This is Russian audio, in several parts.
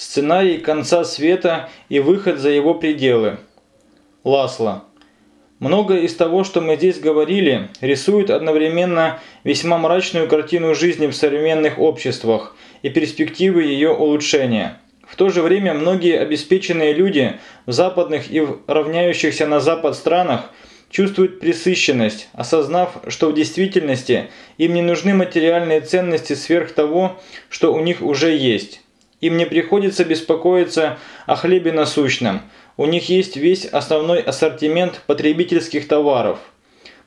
Сценарий конца света и выход за его пределы. Ласло. Многое из того, что мы здесь говорили, рисует одновременно весьма мрачную картину жизни в современных обществах и перспективы ее улучшения. В то же время многие обеспеченные люди в западных и в равняющихся на запад странах чувствуют пресыщенность, осознав, что в действительности им не нужны материальные ценности сверх того, что у них уже есть. Им не приходится беспокоиться о хлебе насущном. У них есть весь основной ассортимент потребительских товаров.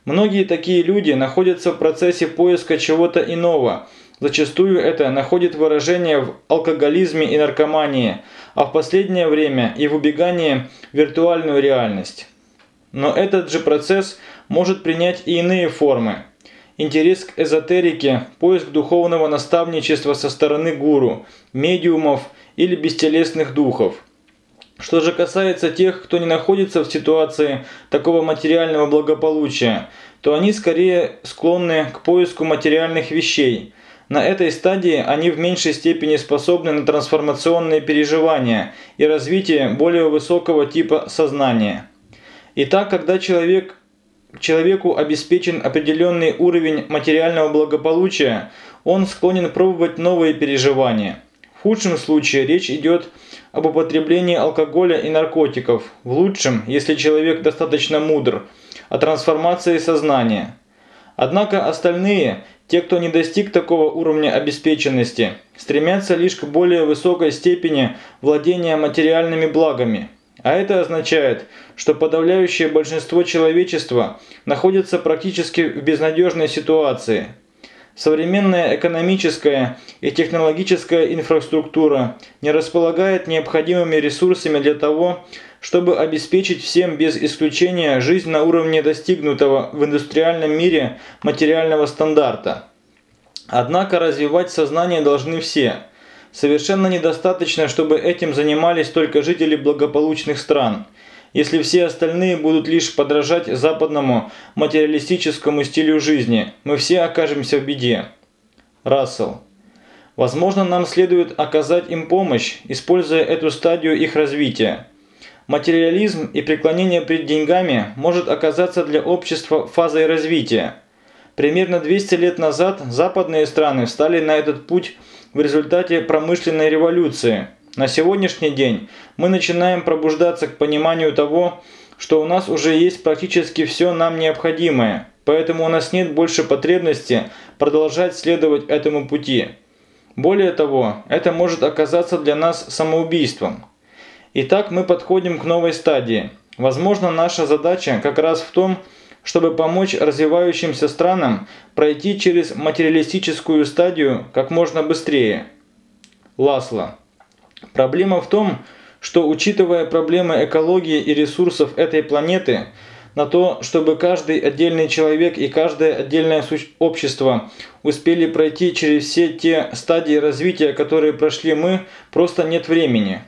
Многие такие люди находятся в процессе поиска чего-то иного. Зачастую это находит выражение в алкоголизме и наркомании, а в последнее время и в убегании в виртуальную реальность. Но этот же процесс может принять и иные формы. Интерес к эзотерике, поиск духовного наставничества со стороны гуру, медиумов или бестелесных духов. Что же касается тех, кто не находится в ситуации такого материального благополучия, то они скорее склонны к поиску материальных вещей. На этой стадии они в меньшей степени способны на трансформационные переживания и развитие более высокого типа сознания. Итак, когда человек, человеку обеспечен определенный уровень материального благополучия, он склонен пробовать новые переживания. В худшем случае речь идет об употреблении алкоголя и наркотиков. В лучшем, если человек достаточно мудр, о трансформации сознания. Однако остальные, те, кто не достиг такого уровня обеспеченности, стремятся лишь к более высокой степени владения материальными благами – а это означает, что подавляющее большинство человечества находится практически в безнадежной ситуации. Современная экономическая и технологическая инфраструктура не располагает необходимыми ресурсами для того, чтобы обеспечить всем без исключения жизнь на уровне достигнутого в индустриальном мире материального стандарта. Однако развивать сознание должны все – Совершенно недостаточно, чтобы этим занимались только жители благополучных стран. Если все остальные будут лишь подражать западному материалистическому стилю жизни, мы все окажемся в беде. Рассел. Возможно, нам следует оказать им помощь, используя эту стадию их развития. Материализм и преклонение перед деньгами может оказаться для общества фазой развития. Примерно 200 лет назад западные страны встали на этот путь в результате промышленной революции. На сегодняшний день мы начинаем пробуждаться к пониманию того, что у нас уже есть практически все нам необходимое, поэтому у нас нет больше потребности продолжать следовать этому пути. Более того, это может оказаться для нас самоубийством. Итак, мы подходим к новой стадии. Возможно, наша задача как раз в том, чтобы помочь развивающимся странам пройти через материалистическую стадию как можно быстрее. Ласло. Проблема в том, что учитывая проблемы экологии и ресурсов этой планеты, на то, чтобы каждый отдельный человек и каждое отдельное общество успели пройти через все те стадии развития, которые прошли мы, просто нет времени.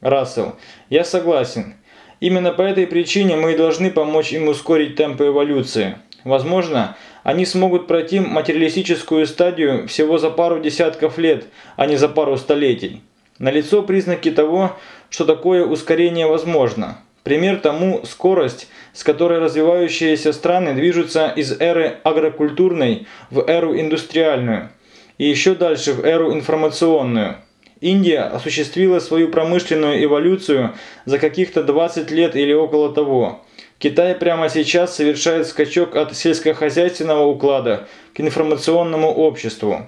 Рассел. Я согласен. Именно по этой причине мы и должны помочь им ускорить темпы эволюции. Возможно, они смогут пройти материалистическую стадию всего за пару десятков лет, а не за пару столетий. Налицо признаки того, что такое ускорение возможно. Пример тому скорость, с которой развивающиеся страны движутся из эры агрокультурной в эру индустриальную и еще дальше в эру информационную – Индия осуществила свою промышленную эволюцию за каких-то 20 лет или около того. Китай прямо сейчас совершает скачок от сельскохозяйственного уклада к информационному обществу.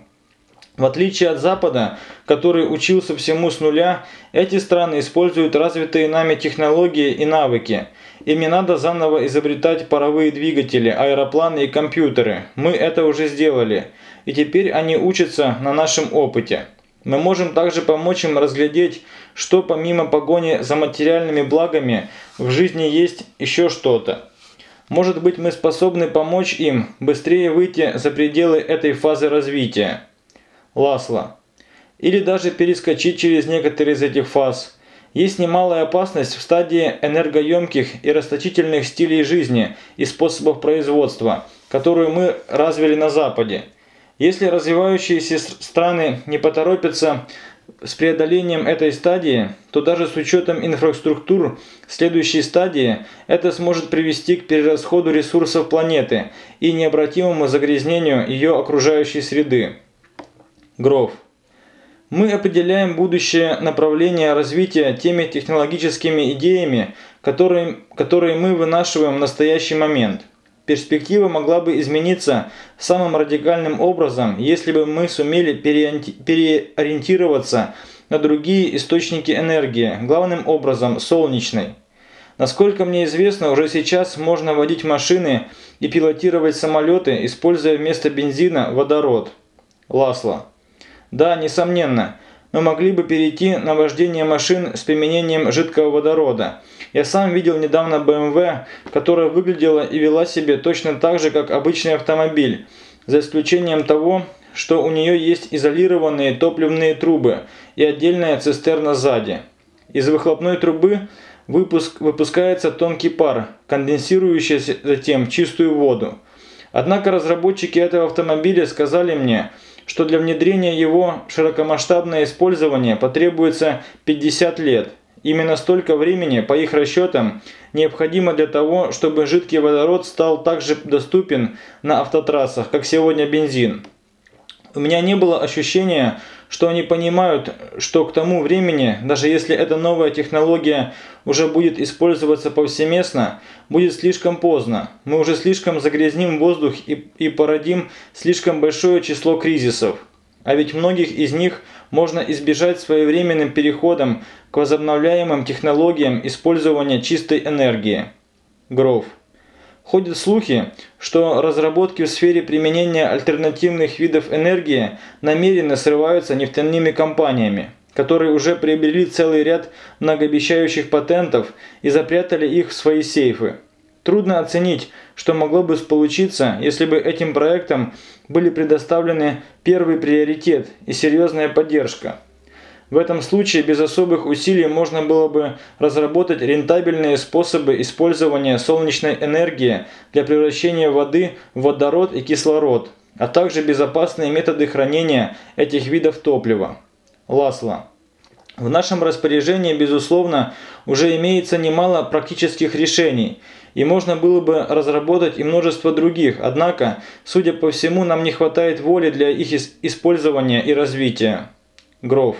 В отличие от Запада, который учился всему с нуля, эти страны используют развитые нами технологии и навыки. Им не надо заново изобретать паровые двигатели, аэропланы и компьютеры. Мы это уже сделали. И теперь они учатся на нашем опыте. Мы можем также помочь им разглядеть, что помимо погони за материальными благами в жизни есть еще что-то. Может быть, мы способны помочь им быстрее выйти за пределы этой фазы развития. Ласло. Или даже перескочить через некоторые из этих фаз. Есть немалая опасность в стадии энергоемких и расточительных стилей жизни и способов производства, которую мы развили на Западе. Если развивающиеся страны не поторопятся с преодолением этой стадии, то даже с учетом инфраструктур следующей стадии это сможет привести к перерасходу ресурсов планеты и необратимому загрязнению ее окружающей среды. Гров. Мы определяем будущее направление развития теми технологическими идеями, которые, которые мы вынашиваем в настоящий момент. Перспектива могла бы измениться самым радикальным образом, если бы мы сумели переориентироваться на другие источники энергии, главным образом солнечной. Насколько мне известно, уже сейчас можно водить машины и пилотировать самолеты, используя вместо бензина водород. Ласло. Да, несомненно, мы могли бы перейти на вождение машин с применением жидкого водорода. Я сам видел недавно BMW, которая выглядела и вела себя точно так же, как обычный автомобиль, за исключением того, что у нее есть изолированные топливные трубы и отдельная цистерна сзади. Из выхлопной трубы выпуск, выпускается тонкий пар, конденсирующийся затем в чистую воду. Однако разработчики этого автомобиля сказали мне, что для внедрения его широкомасштабное использование потребуется 50 лет. Именно столько времени, по их расчетам, необходимо для того, чтобы жидкий водород стал также доступен на автотрассах, как сегодня бензин. У меня не было ощущения, что они понимают, что к тому времени, даже если эта новая технология уже будет использоваться повсеместно, будет слишком поздно. Мы уже слишком загрязним воздух и, и породим слишком большое число кризисов. А ведь многих из них можно избежать своевременным переходом к возобновляемым технологиям использования чистой энергии. Гров. Ходят слухи, что разработки в сфере применения альтернативных видов энергии намеренно срываются нефтяными компаниями, которые уже приобрели целый ряд многообещающих патентов и запрятали их в свои сейфы. Трудно оценить, что могло бы получиться, если бы этим проектам были предоставлены первый приоритет и серьезная поддержка. В этом случае без особых усилий можно было бы разработать рентабельные способы использования солнечной энергии для превращения воды в водород и кислород, а также безопасные методы хранения этих видов топлива. Ласло. В нашем распоряжении, безусловно, уже имеется немало практических решений, и можно было бы разработать и множество других, однако, судя по всему, нам не хватает воли для их использования и развития. Гров.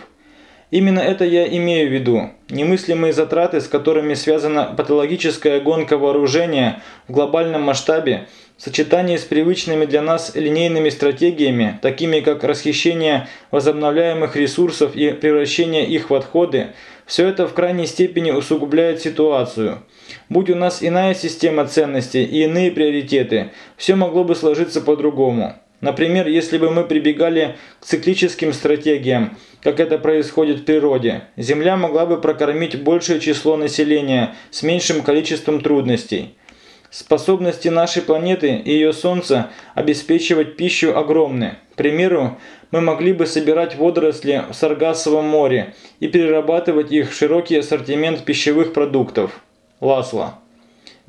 Именно это я имею в виду. Немыслимые затраты, с которыми связана патологическая гонка вооружения в глобальном масштабе, в сочетании с привычными для нас линейными стратегиями, такими как расхищение возобновляемых ресурсов и превращение их в отходы, все это в крайней степени усугубляет ситуацию. Будь у нас иная система ценностей и иные приоритеты, все могло бы сложиться по-другому. Например, если бы мы прибегали к циклическим стратегиям, как это происходит в природе, Земля могла бы прокормить большее число населения с меньшим количеством трудностей. Способности нашей планеты и ее Солнца обеспечивать пищу огромны. К примеру, мы могли бы собирать водоросли в Саргассовом море и перерабатывать их в широкий ассортимент пищевых продуктов. Ласло.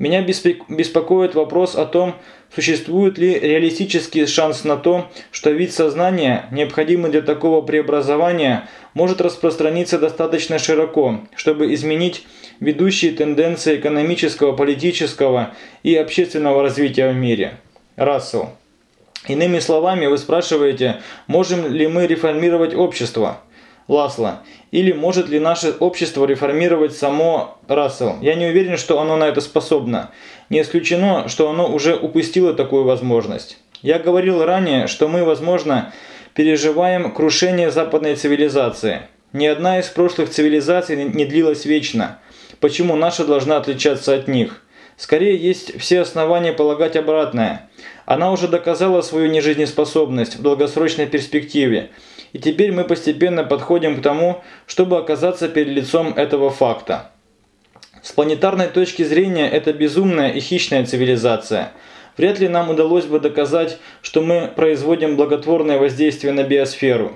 Меня беспокоит вопрос о том, существует ли реалистический шанс на то, что вид сознания, необходимый для такого преобразования, может распространиться достаточно широко, чтобы изменить ведущие тенденции экономического, политического и общественного развития в мире. Рассел. Иными словами, вы спрашиваете, можем ли мы реформировать общество? Ласло. Или может ли наше общество реформировать само Рассел? Я не уверен, что оно на это способно. Не исключено, что оно уже упустило такую возможность. Я говорил ранее, что мы, возможно, переживаем крушение западной цивилизации. Ни одна из прошлых цивилизаций не длилась вечно. Почему наша должна отличаться от них? Скорее, есть все основания полагать обратное. Она уже доказала свою нежизнеспособность в долгосрочной перспективе – и теперь мы постепенно подходим к тому, чтобы оказаться перед лицом этого факта. С планетарной точки зрения это безумная и хищная цивилизация. Вряд ли нам удалось бы доказать, что мы производим благотворное воздействие на биосферу.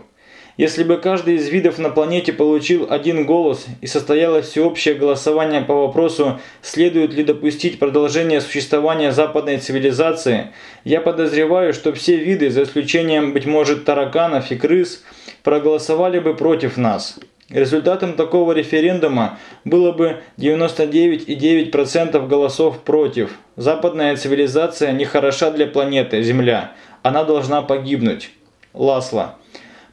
Если бы каждый из видов на планете получил один голос и состоялось всеобщее голосование по вопросу, следует ли допустить продолжение существования западной цивилизации, я подозреваю, что все виды, за исключением, быть может, тараканов и крыс, проголосовали бы против нас. Результатом такого референдума было бы 99,9% голосов против. Западная цивилизация не хороша для планеты Земля. Она должна погибнуть. Ласло.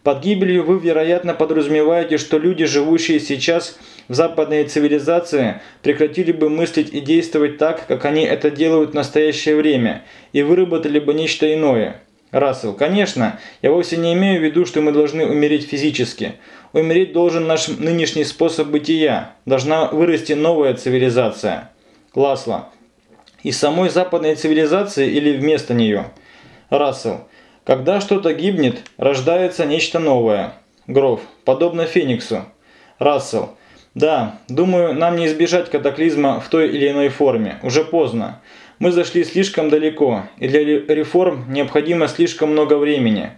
Под гибелью вы, вероятно, подразумеваете, что люди, живущие сейчас в западной цивилизации, прекратили бы мыслить и действовать так, как они это делают в настоящее время, и выработали бы нечто иное. Рассел, конечно, я вовсе не имею в виду, что мы должны умереть физически. Умереть должен наш нынешний способ бытия. Должна вырасти новая цивилизация. Ласло. Из самой западной цивилизации или вместо нее? Рассел. Когда что-то гибнет, рождается нечто новое. Гров. Подобно Фениксу. Рассел. Да, думаю, нам не избежать катаклизма в той или иной форме. Уже поздно. Мы зашли слишком далеко, и для реформ необходимо слишком много времени.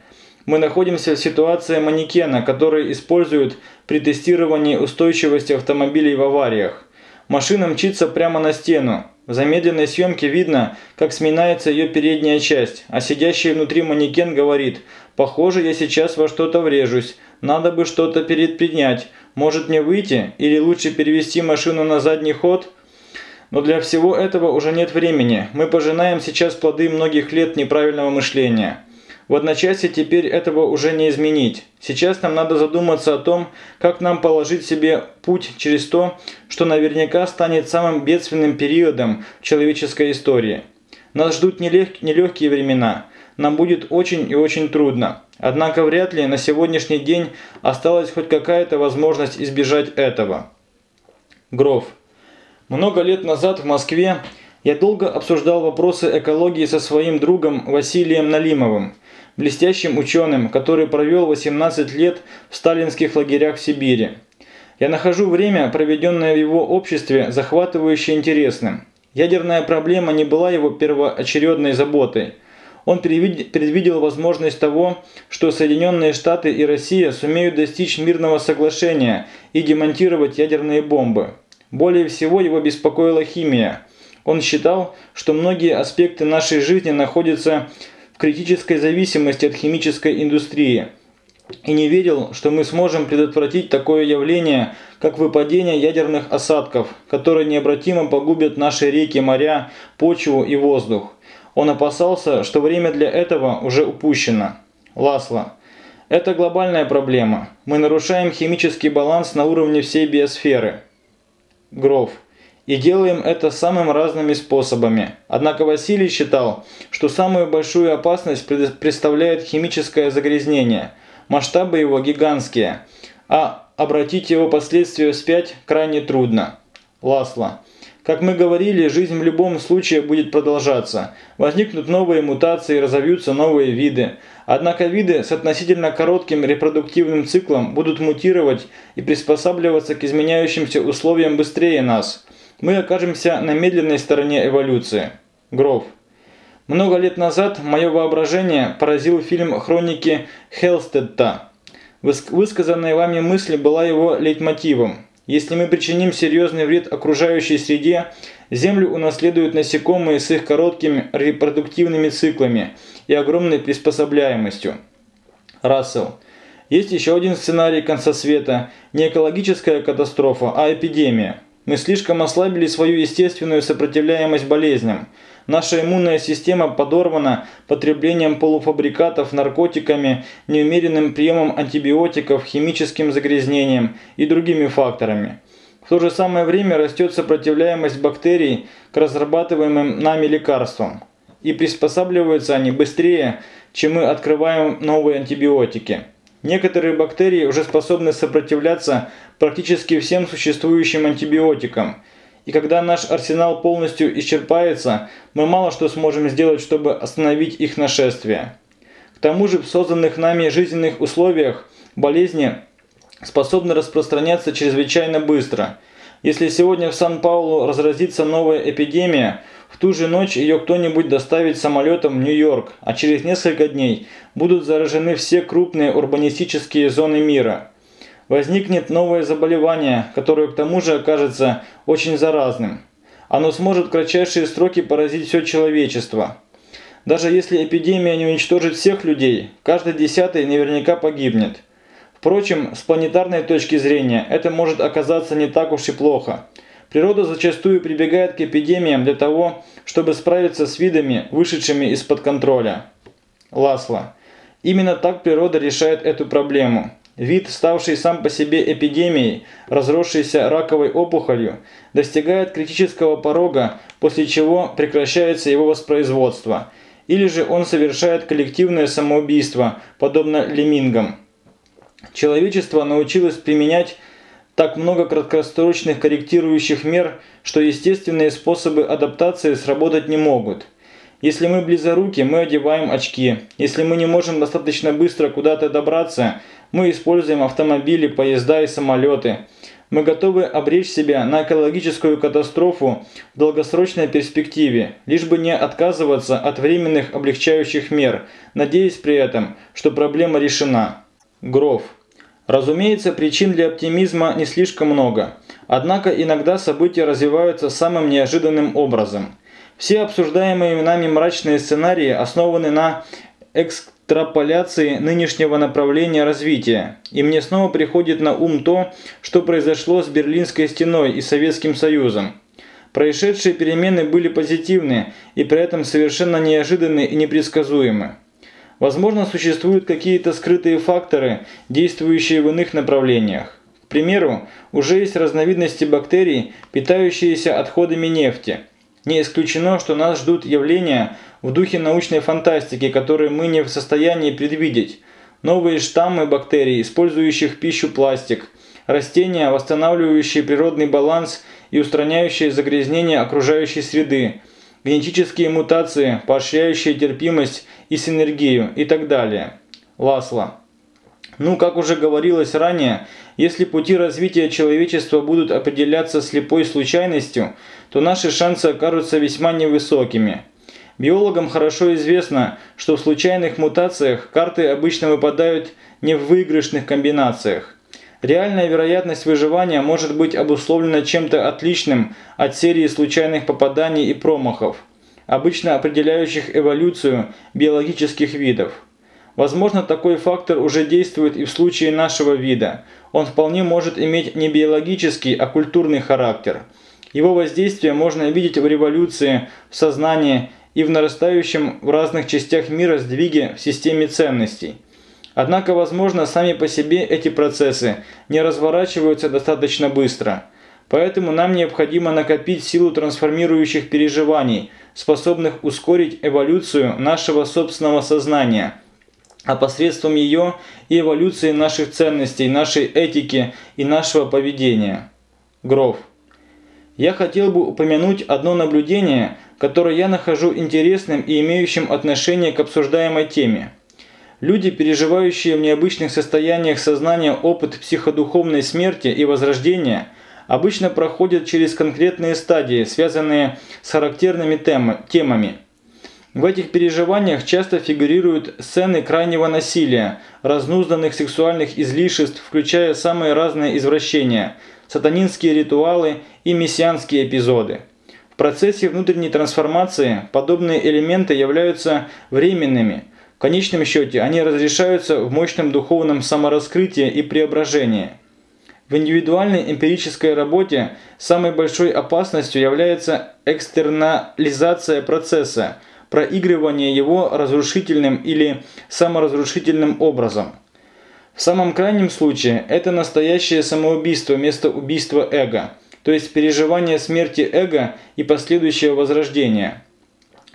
Мы находимся в ситуации манекена, который используют при тестировании устойчивости автомобилей в авариях. Машина мчится прямо на стену. В замедленной съемке видно, как сминается ее передняя часть, а сидящий внутри манекен говорит «Похоже, я сейчас во что-то врежусь, надо бы что-то предпринять, может мне выйти или лучше перевести машину на задний ход?» Но для всего этого уже нет времени. Мы пожинаем сейчас плоды многих лет неправильного мышления. В одночасье теперь этого уже не изменить. Сейчас нам надо задуматься о том, как нам положить себе путь через то, что наверняка станет самым бедственным периодом в человеческой истории. Нас ждут нелегкие времена. Нам будет очень и очень трудно. Однако вряд ли на сегодняшний день осталась хоть какая-то возможность избежать этого. Гров. Много лет назад в Москве я долго обсуждал вопросы экологии со своим другом Василием Налимовым, блестящим ученым, который провел 18 лет в сталинских лагерях в Сибири. Я нахожу время, проведенное в его обществе, захватывающе интересным. Ядерная проблема не была его первоочередной заботой. Он предвидел возможность того, что Соединенные Штаты и Россия сумеют достичь мирного соглашения и демонтировать ядерные бомбы. Более всего его беспокоила химия. Он считал, что многие аспекты нашей жизни находятся в критической зависимости от химической индустрии и не верил, что мы сможем предотвратить такое явление, как выпадение ядерных осадков, которые необратимо погубят наши реки, моря, почву и воздух. Он опасался, что время для этого уже упущено. Ласло. Это глобальная проблема. Мы нарушаем химический баланс на уровне всей биосферы. Гров. И делаем это самыми разными способами. Однако Василий считал, что самую большую опасность представляет химическое загрязнение. Масштабы его гигантские, а обратить его последствия вспять крайне трудно. Ласло. Как мы говорили, жизнь в любом случае будет продолжаться. Возникнут новые мутации, разовьются новые виды. Однако виды с относительно коротким репродуктивным циклом будут мутировать и приспосабливаться к изменяющимся условиям быстрее нас. Мы окажемся на медленной стороне эволюции. Гров. Много лет назад мое воображение поразил фильм «Хроники Хелстедта». Высказанная вами мысль была его лейтмотивом. Если мы причиним серьезный вред окружающей среде, Землю унаследуют насекомые с их короткими репродуктивными циклами и огромной приспособляемостью. Рассел. Есть еще один сценарий конца света – не экологическая катастрофа, а эпидемия. Мы слишком ослабили свою естественную сопротивляемость болезням. Наша иммунная система подорвана потреблением полуфабрикатов, наркотиками, неумеренным приемом антибиотиков, химическим загрязнением и другими факторами. В то же самое время растет сопротивляемость бактерий к разрабатываемым нами лекарствам. И приспосабливаются они быстрее, чем мы открываем новые антибиотики. Некоторые бактерии уже способны сопротивляться практически всем существующим антибиотикам. И когда наш арсенал полностью исчерпается, мы мало что сможем сделать, чтобы остановить их нашествие. К тому же в созданных нами жизненных условиях болезни способны распространяться чрезвычайно быстро. Если сегодня в Сан-Паулу разразится новая эпидемия, в ту же ночь ее кто-нибудь доставит самолетом в Нью-Йорк, а через несколько дней будут заражены все крупные урбанистические зоны мира. Возникнет новое заболевание, которое к тому же окажется очень заразным. Оно сможет в кратчайшие сроки поразить все человечество. Даже если эпидемия не уничтожит всех людей, каждый десятый наверняка погибнет. Впрочем, с планетарной точки зрения это может оказаться не так уж и плохо. Природа зачастую прибегает к эпидемиям для того, чтобы справиться с видами, вышедшими из-под контроля. Ласло. Именно так природа решает эту проблему. Вид, ставший сам по себе эпидемией, разросшийся раковой опухолью, достигает критического порога, после чего прекращается его воспроизводство, или же он совершает коллективное самоубийство, подобно леммингам. Человечество научилось применять так много краткосрочных корректирующих мер, что естественные способы адаптации сработать не могут – если мы близоруки, мы одеваем очки. Если мы не можем достаточно быстро куда-то добраться, мы используем автомобили, поезда и самолеты. Мы готовы обречь себя на экологическую катастрофу в долгосрочной перспективе, лишь бы не отказываться от временных облегчающих мер, надеясь при этом, что проблема решена. Гров. Разумеется, причин для оптимизма не слишком много. Однако иногда события развиваются самым неожиданным образом – все обсуждаемые нами мрачные сценарии основаны на экстраполяции нынешнего направления развития. И мне снова приходит на ум то, что произошло с Берлинской стеной и Советским Союзом. Происшедшие перемены были позитивны и при этом совершенно неожиданны и непредсказуемы. Возможно, существуют какие-то скрытые факторы, действующие в иных направлениях. К примеру, уже есть разновидности бактерий, питающиеся отходами нефти – не исключено, что нас ждут явления в духе научной фантастики, которые мы не в состоянии предвидеть. Новые штаммы бактерий, использующих пищу пластик, растения, восстанавливающие природный баланс и устраняющие загрязнение окружающей среды, генетические мутации, поощряющие терпимость и синергию и так далее. Ласло. Ну, как уже говорилось ранее, если пути развития человечества будут определяться слепой случайностью, то наши шансы окажутся весьма невысокими. Биологам хорошо известно, что в случайных мутациях карты обычно выпадают не в выигрышных комбинациях. Реальная вероятность выживания может быть обусловлена чем-то отличным от серии случайных попаданий и промахов, обычно определяющих эволюцию биологических видов. Возможно, такой фактор уже действует и в случае нашего вида. Он вполне может иметь не биологический, а культурный характер. Его воздействие можно видеть в революции, в сознании и в нарастающем в разных частях мира сдвиге в системе ценностей. Однако, возможно, сами по себе эти процессы не разворачиваются достаточно быстро. Поэтому нам необходимо накопить силу трансформирующих переживаний, способных ускорить эволюцию нашего собственного сознания – а посредством ее и эволюции наших ценностей, нашей этики и нашего поведения. Гров. Я хотел бы упомянуть одно наблюдение, которое я нахожу интересным и имеющим отношение к обсуждаемой теме. Люди, переживающие в необычных состояниях сознания опыт психодуховной смерти и возрождения, обычно проходят через конкретные стадии, связанные с характерными темами – в этих переживаниях часто фигурируют сцены крайнего насилия, разнузданных сексуальных излишеств, включая самые разные извращения, сатанинские ритуалы и мессианские эпизоды. В процессе внутренней трансформации подобные элементы являются временными. В конечном счете они разрешаются в мощном духовном самораскрытии и преображении. В индивидуальной эмпирической работе самой большой опасностью является экстернализация процесса – проигрывание его разрушительным или саморазрушительным образом. В самом крайнем случае это настоящее самоубийство вместо убийства эго, то есть переживание смерти эго и последующего возрождения.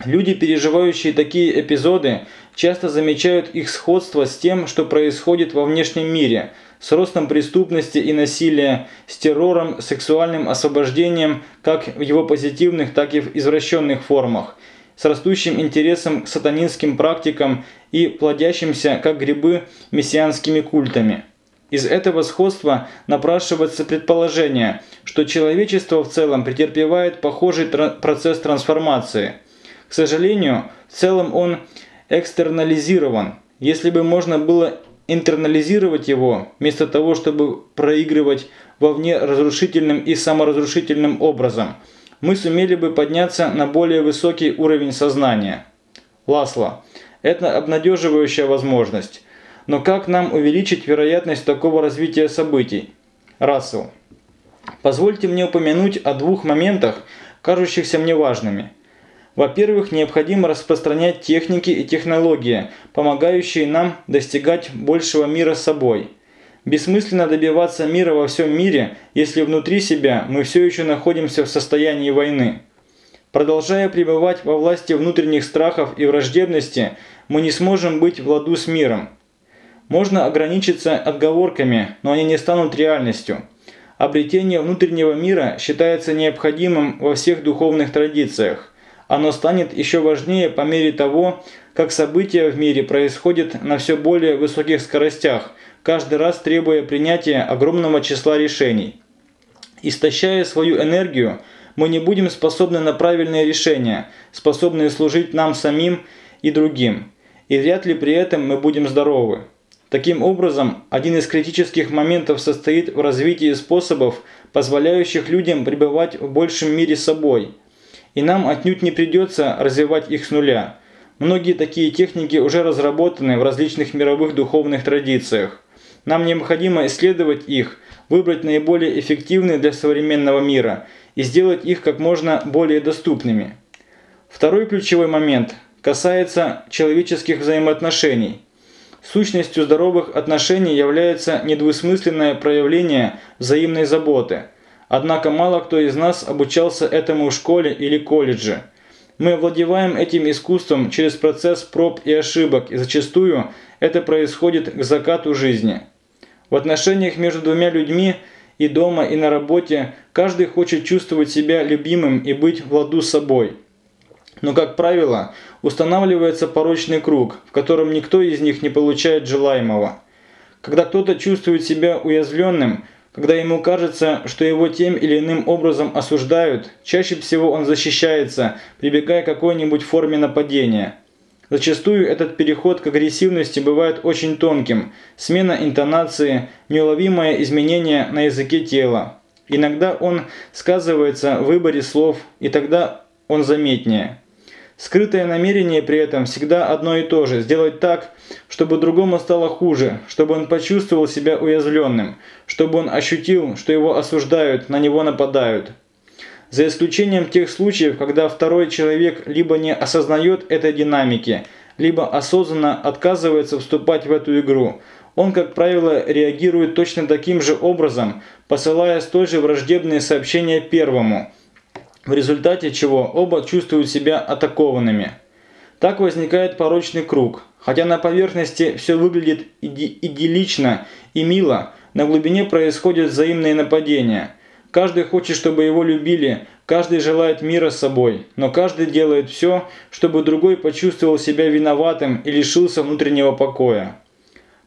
Люди, переживающие такие эпизоды, часто замечают их сходство с тем, что происходит во внешнем мире, с ростом преступности и насилия, с террором, сексуальным освобождением как в его позитивных, так и в извращенных формах – с растущим интересом к сатанинским практикам и плодящимся, как грибы, мессианскими культами. Из этого сходства напрашивается предположение, что человечество в целом претерпевает похожий процесс трансформации. К сожалению, в целом он экстернализирован. Если бы можно было интернализировать его, вместо того, чтобы проигрывать вовне разрушительным и саморазрушительным образом – мы сумели бы подняться на более высокий уровень сознания. Ласло. Это обнадеживающая возможность. но как нам увеличить вероятность такого развития событий? Рассел. Позвольте мне упомянуть о двух моментах, кажущихся мне важными. Во-первых, необходимо распространять техники и технологии, помогающие нам достигать большего мира с собой. Бессмысленно добиваться мира во всем мире, если внутри себя мы все еще находимся в состоянии войны. Продолжая пребывать во власти внутренних страхов и враждебности, мы не сможем быть в ладу с миром. Можно ограничиться отговорками, но они не станут реальностью. Обретение внутреннего мира считается необходимым во всех духовных традициях. Оно станет еще важнее по мере того, как события в мире происходят на все более высоких скоростях, каждый раз требуя принятия огромного числа решений. Истощая свою энергию, мы не будем способны на правильные решения, способные служить нам самим и другим, и вряд ли при этом мы будем здоровы. Таким образом, один из критических моментов состоит в развитии способов, позволяющих людям пребывать в большем мире собой. И нам отнюдь не придется развивать их с нуля. Многие такие техники уже разработаны в различных мировых духовных традициях. Нам необходимо исследовать их, выбрать наиболее эффективные для современного мира и сделать их как можно более доступными. Второй ключевой момент касается человеческих взаимоотношений. Сущностью здоровых отношений является недвусмысленное проявление взаимной заботы. Однако мало кто из нас обучался этому в школе или колледже. Мы овладеваем этим искусством через процесс проб и ошибок, и зачастую это происходит к закату жизни. В отношениях между двумя людьми и дома, и на работе каждый хочет чувствовать себя любимым и быть в ладу с собой. Но, как правило, устанавливается порочный круг, в котором никто из них не получает желаемого. Когда кто-то чувствует себя уязвленным, когда ему кажется, что его тем или иным образом осуждают, чаще всего он защищается, прибегая к какой-нибудь форме нападения – Зачастую этот переход к агрессивности бывает очень тонким, смена интонации, неуловимое изменение на языке тела. Иногда он сказывается в выборе слов, и тогда он заметнее. Скрытое намерение при этом всегда одно и то же – сделать так, чтобы другому стало хуже, чтобы он почувствовал себя уязвленным, чтобы он ощутил, что его осуждают, на него нападают за исключением тех случаев, когда второй человек либо не осознает этой динамики, либо осознанно отказывается вступать в эту игру. Он, как правило, реагирует точно таким же образом, посылая столь же враждебные сообщения первому, в результате чего оба чувствуют себя атакованными. Так возникает порочный круг. Хотя на поверхности все выглядит иди идиллично и мило, на глубине происходят взаимные нападения – Каждый хочет, чтобы его любили, каждый желает мира с собой, но каждый делает все, чтобы другой почувствовал себя виноватым и лишился внутреннего покоя.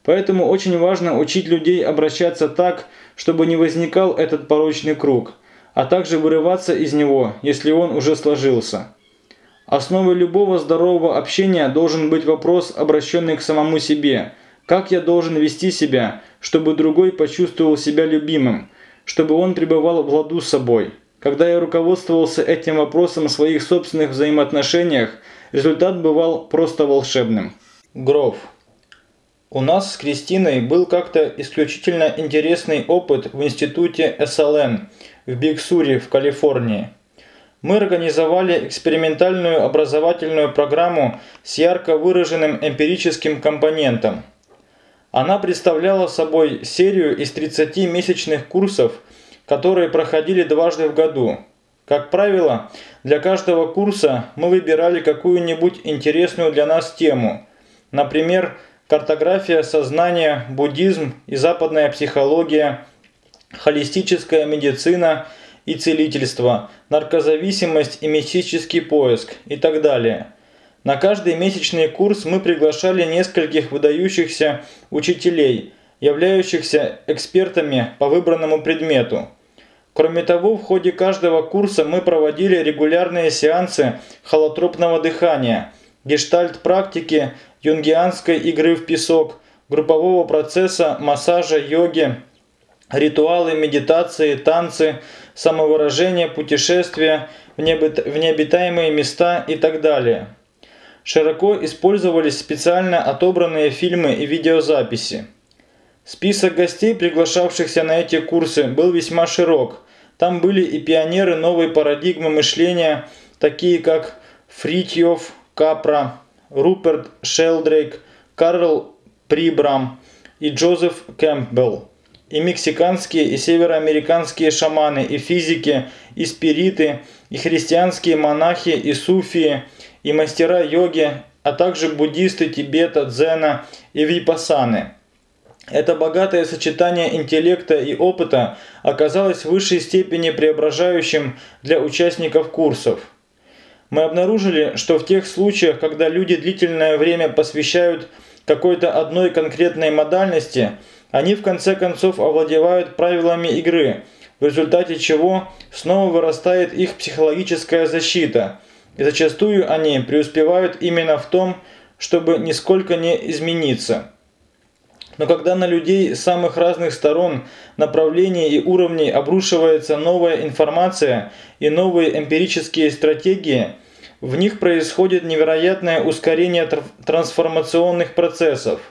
Поэтому очень важно учить людей обращаться так, чтобы не возникал этот порочный круг, а также вырываться из него, если он уже сложился. Основой любого здорового общения должен быть вопрос, обращенный к самому себе. Как я должен вести себя, чтобы другой почувствовал себя любимым, чтобы он пребывал в ладу с собой. Когда я руководствовался этим вопросом в своих собственных взаимоотношениях, результат бывал просто волшебным. Гров. У нас с Кристиной был как-то исключительно интересный опыт в институте СЛН в Биг-Суре в Калифорнии. Мы организовали экспериментальную образовательную программу с ярко выраженным эмпирическим компонентом – она представляла собой серию из 30 месячных курсов, которые проходили дважды в году. Как правило, для каждого курса мы выбирали какую-нибудь интересную для нас тему. Например, картография сознания, буддизм и западная психология, холистическая медицина и целительство, наркозависимость и мистический поиск и так далее – на каждый месячный курс мы приглашали нескольких выдающихся учителей, являющихся экспертами по выбранному предмету. Кроме того, в ходе каждого курса мы проводили регулярные сеансы холотропного дыхания, гештальт-практики, юнгианской игры в песок, группового процесса, массажа, йоги, ритуалы, медитации, танцы, самовыражение, путешествия в необитаемые места и так далее. широко использовались специально отобранные фильмы и видеозаписи. Список гостей, приглашавшихся на эти курсы, был весьма широк. Там были и пионеры новой парадигмы мышления, такие как Фритьев, Капра, Руперт Шелдрейк, Карл Прибрам и Джозеф Кэмпбелл. И мексиканские, и североамериканские шаманы, и физики, и спириты, и христианские монахи, и суфии, и мастера йоги, а также буддисты Тибета, Дзена и Випасаны. Это богатое сочетание интеллекта и опыта оказалось в высшей степени преображающим для участников курсов. Мы обнаружили, что в тех случаях, когда люди длительное время посвящают какой-то одной конкретной модальности, они в конце концов овладевают правилами игры, в результате чего снова вырастает их психологическая защита, и зачастую они преуспевают именно в том, чтобы нисколько не измениться. Но когда на людей с самых разных сторон, направлений и уровней обрушивается новая информация и новые эмпирические стратегии, в них происходит невероятное ускорение трансформационных процессов.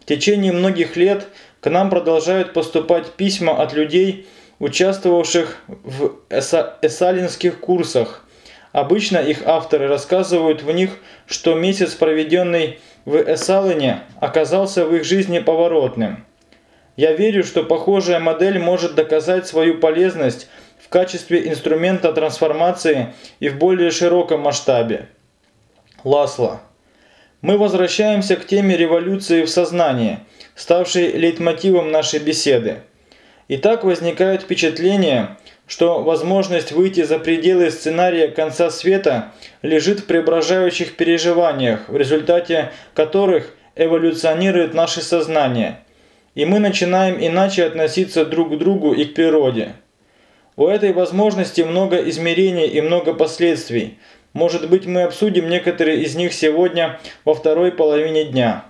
В течение многих лет к нам продолжают поступать письма от людей, участвовавших в эсалинских курсах. Обычно их авторы рассказывают в них, что месяц, проведенный в Эсалине оказался в их жизни поворотным. Я верю, что похожая модель может доказать свою полезность в качестве инструмента трансформации и в более широком масштабе. Ласло. Мы возвращаемся к теме революции в сознании, ставшей лейтмотивом нашей беседы. И так возникает впечатление, что возможность выйти за пределы сценария конца света лежит в преображающих переживаниях, в результате которых эволюционирует наше сознание, и мы начинаем иначе относиться друг к другу и к природе. У этой возможности много измерений и много последствий. Может быть, мы обсудим некоторые из них сегодня во второй половине дня.